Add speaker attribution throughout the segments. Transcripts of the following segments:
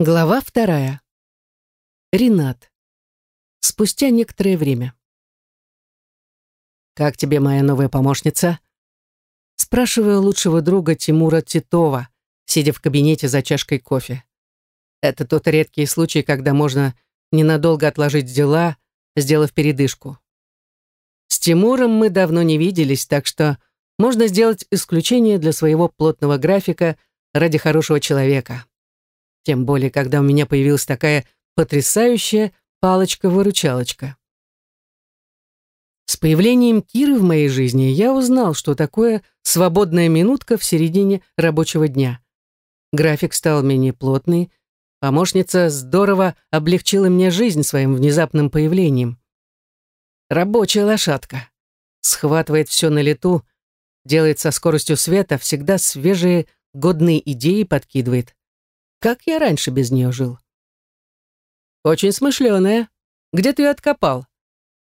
Speaker 1: Глава вторая. Ренат. Спустя некоторое время. «Как тебе моя новая помощница?» Спрашиваю лучшего друга Тимура Титова, сидя в кабинете за чашкой кофе. Это тот редкий случай, когда можно ненадолго отложить дела, сделав передышку. С Тимуром мы давно не виделись, так что можно сделать исключение для своего плотного графика ради хорошего человека. Тем более, когда у меня появилась такая потрясающая палочка-выручалочка. С появлением Киры в моей жизни я узнал, что такое свободная минутка в середине рабочего дня. График стал менее плотный, помощница здорово облегчила мне жизнь своим внезапным появлением. Рабочая лошадка. Схватывает все на лету, делает со скоростью света, всегда свежие, годные идеи подкидывает. Как я раньше без нее жил? Очень смышленая. Где ты ее откопал?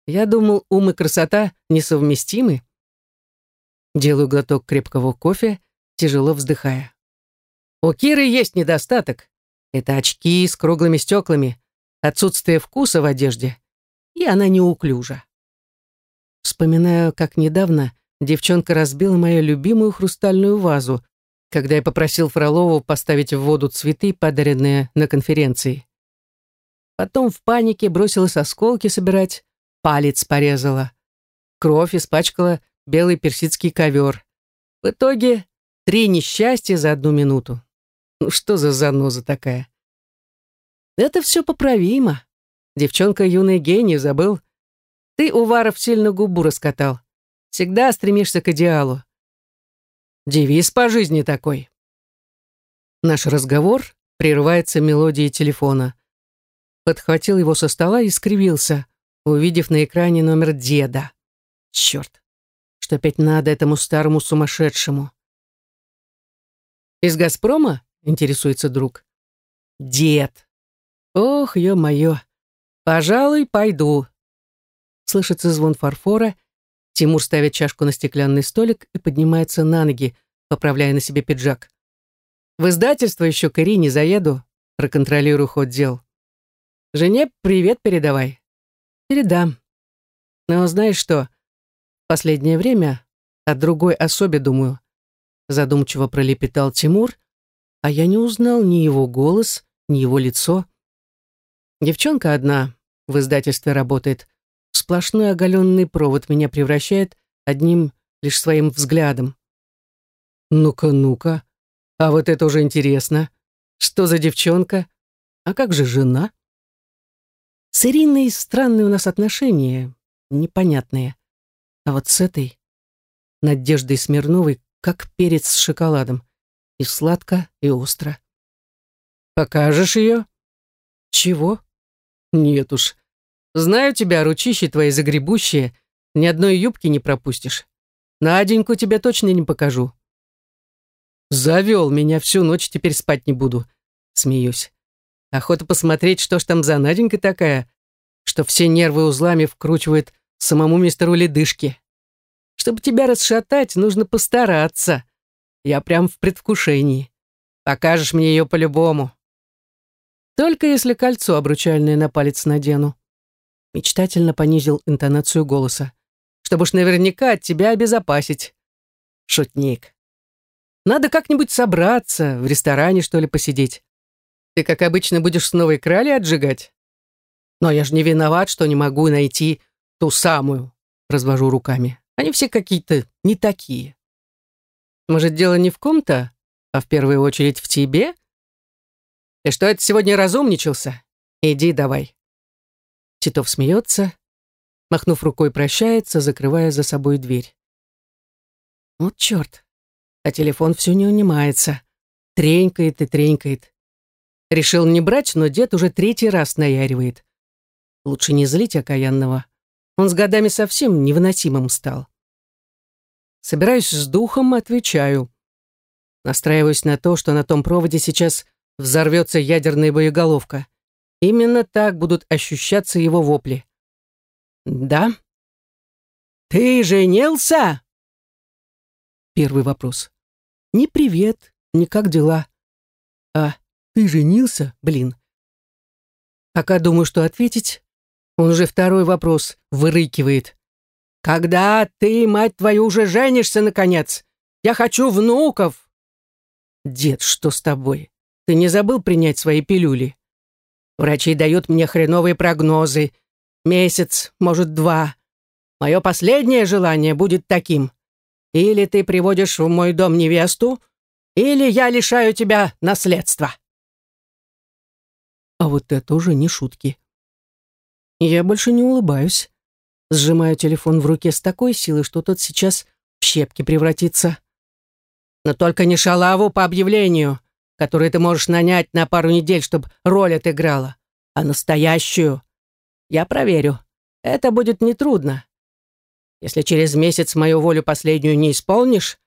Speaker 1: Я думал, ум и красота несовместимы. Делаю глоток крепкого кофе, тяжело вздыхая. У Киры есть недостаток. Это очки с круглыми стеклами, отсутствие вкуса в одежде, и она неуклюжа. Вспоминаю, как недавно девчонка разбила мою любимую хрустальную вазу, когда я попросил Фролову поставить в воду цветы, подаренные на конференции. Потом в панике бросилась осколки собирать, палец порезала. Кровь испачкала белый персидский ковер. В итоге три несчастья за одну минуту. Ну что за заноза такая? Это все поправимо. Девчонка юный гений, забыл? Ты, Уваров, сильно губу раскатал. Всегда стремишься к идеалу. Девиз по жизни такой. Наш разговор прерывается мелодией телефона. Подхватил его со стола и скривился, увидев на экране номер деда. Черт, что опять надо этому старому сумасшедшему. «Из «Газпрома»?» — интересуется друг. «Дед! Ох, ё-моё! Пожалуй, пойду!» Слышится звон фарфора, Тимур ставит чашку на стеклянный столик и поднимается на ноги, поправляя на себе пиджак. «В издательство еще к Ирине заеду, проконтролирую ход дел. Жене привет передавай». «Передам. Но знаешь что, последнее время о другой особе думаю», задумчиво пролепетал Тимур, а я не узнал ни его голос, ни его лицо. Девчонка одна в издательстве работает, сплошной оголенный провод меня превращает одним лишь своим взглядом. Ну-ка, ну-ка, а вот это уже интересно. Что за девчонка? А как же жена? С Ириной странные у нас отношения, непонятные. А вот с этой, Надеждой Смирновой, как перец с шоколадом. И сладко, и остро. Покажешь ее? Чего? Нет уж, Знаю тебя, ручищи твои загребущие, ни одной юбки не пропустишь. Наденьку тебе точно не покажу. Завел меня всю ночь, теперь спать не буду. Смеюсь. Охота посмотреть, что ж там за Наденька такая, что все нервы узлами вкручивает самому мистеру Ледышке. Чтобы тебя расшатать, нужно постараться. Я прям в предвкушении. Покажешь мне ее по-любому. Только если кольцо обручальное на палец надену мечтательно понизил интонацию голоса. «Чтобы уж наверняка от тебя обезопасить». Шутник. «Надо как-нибудь собраться, в ресторане, что ли, посидеть. Ты, как обычно, будешь с новой крали отжигать? Но я же не виноват, что не могу найти ту самую», развожу руками. «Они все какие-то не такие». «Может, дело не в ком-то, а в первую очередь в тебе?» «Ты что, это сегодня разумничался? Иди давай». Титов смеется, махнув рукой, прощается, закрывая за собой дверь. Вот черт, а телефон все не унимается. Тренькает и тренькает. Решил не брать, но дед уже третий раз наяривает. Лучше не злить окаянного. Он с годами совсем невыносимым стал. Собираюсь с духом, отвечаю. Настраиваюсь на то, что на том проводе сейчас взорвется ядерная боеголовка. Именно так будут ощущаться его вопли. «Да?» «Ты женился?» Первый вопрос. «Ни привет, ни как дела?» «А, ты женился, блин. Пока думаю, что ответить, он уже второй вопрос вырыкивает. Когда ты, мать твою, уже женишься, наконец? Я хочу внуков. Дед, что с тобой? Ты не забыл принять свои пилюли? Врачи дают мне хреновые прогнозы. Месяц, может, два. Мое последнее желание будет таким. Или ты приводишь в мой дом невесту, или я лишаю тебя наследства. А вот это уже не шутки. Я больше не улыбаюсь. Сжимаю телефон в руке с такой силой, что тот сейчас в щепки превратится. Но только не шалаву по объявлению, которую ты можешь нанять на пару недель, чтобы роль отыграла, а настоящую. Я проверю. Это будет нетрудно. Если через месяц мою волю последнюю не исполнишь,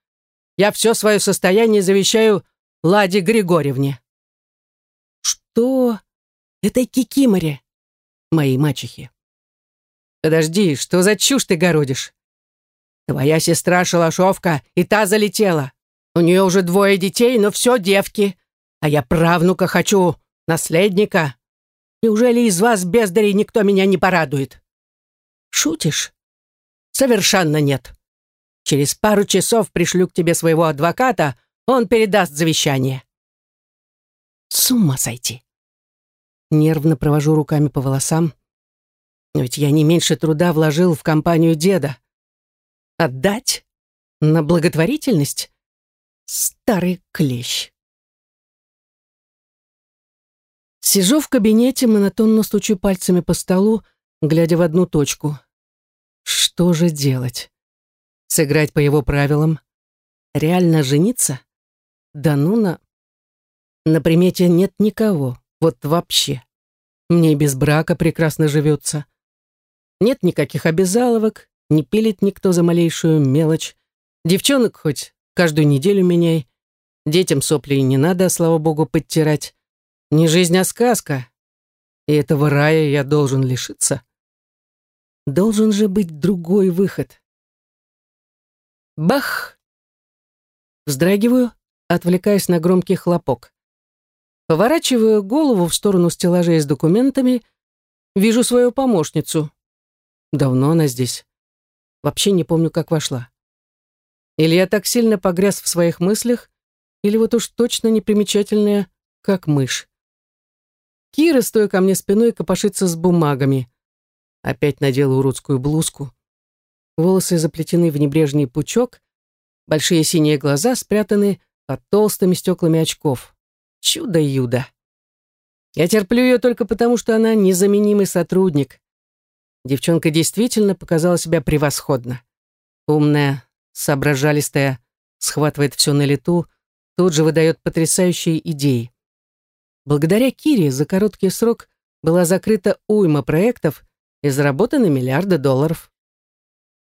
Speaker 1: я все свое состояние завещаю Ладе Григорьевне». «Что? Этой кикиморе?» «Моей мачехе». «Подожди, что за чушь ты городишь? Твоя сестра Шалашовка, и та залетела. У нее уже двое детей, но все девки. А я правнука хочу, наследника. Неужели из вас, бездарей, никто меня не порадует?» «Шутишь?» Совершенно нет. Через пару часов пришлю к тебе своего адвоката, он передаст завещание. С ума сойти. Нервно провожу руками по волосам. Но ведь я не меньше труда вложил в компанию деда. Отдать? На благотворительность? Старый клещ. Сижу в кабинете, монотонно стучу пальцами по столу, глядя в одну точку. Что же делать? Сыграть по его правилам? Реально жениться? Да ну на... На примете нет никого, вот вообще. Мне без брака прекрасно живется. Нет никаких обязаловок, не пилит никто за малейшую мелочь. Девчонок хоть каждую неделю меняй. Детям сопли не надо, слава богу, подтирать. Не жизнь, а сказка. И этого рая я должен лишиться. Должен же быть другой выход. Бах! Вздрагиваю, отвлекаясь на громкий хлопок. Поворачиваю голову в сторону стеллажей с документами, вижу свою помощницу. Давно она здесь. Вообще не помню, как вошла. Или я так сильно погряз в своих мыслях, или вот уж точно непримечательная, как мышь. Кира, стоя ко мне спиной, копошится с бумагами. Опять надела уродскую блузку. Волосы заплетены в небрежный пучок, большие синие глаза спрятаны под толстыми стеклами очков. Чудо-юдо. Я терплю ее только потому, что она незаменимый сотрудник. Девчонка действительно показала себя превосходно. Умная, соображалистая, схватывает все на лету, тут же выдает потрясающие идеи. Благодаря Кире за короткий срок была закрыта уйма проектов, и заработаны миллиарды долларов.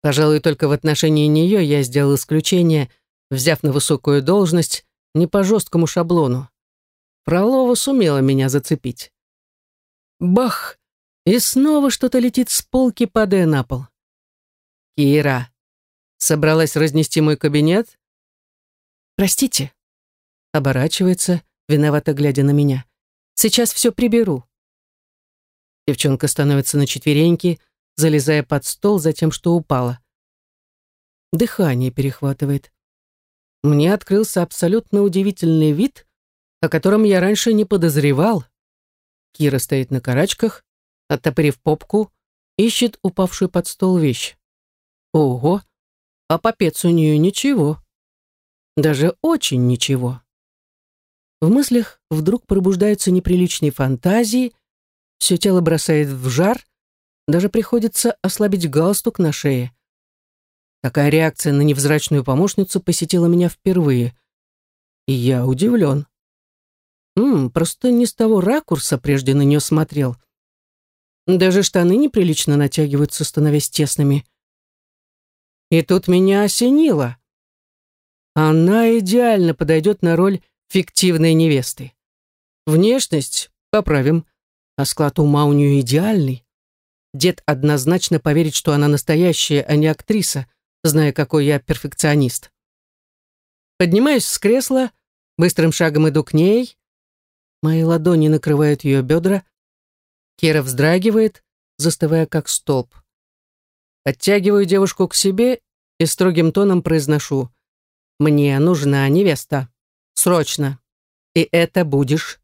Speaker 1: Пожалуй, только в отношении нее я сделал исключение, взяв на высокую должность не по жесткому шаблону. Фролова сумела меня зацепить. Бах! И снова что-то летит с полки, падая на пол. Кира собралась разнести мой кабинет? Простите. Оборачивается, виновато глядя на меня. Сейчас все приберу. Девчонка становится на четвереньки, залезая под стол за тем, что упала. Дыхание перехватывает. Мне открылся абсолютно удивительный вид, о котором я раньше не подозревал. Кира стоит на карачках, оттопырив попку, ищет упавшую под стол вещь. Ого, а попец у нее ничего. Даже очень ничего. В мыслях вдруг пробуждаются неприличные фантазии, все тело бросает в жар, даже приходится ослабить галстук на шее. Такая реакция на невзрачную помощницу посетила меня впервые. И я удивлен. М просто не с того ракурса прежде на нее смотрел. Даже штаны неприлично натягиваются, становясь тесными. И тут меня осенило. Она идеально подойдет на роль фиктивной невесты. Внешность поправим, а склад ума у нее идеальный. Дед однозначно поверит, что она настоящая, а не актриса, зная, какой я перфекционист. Поднимаюсь с кресла, быстрым шагом иду к ней. Мои ладони накрывают ее бедра. Кира вздрагивает, застывая как столб. Оттягиваю девушку к себе и строгим тоном произношу. «Мне нужна невеста. Срочно. И это будешь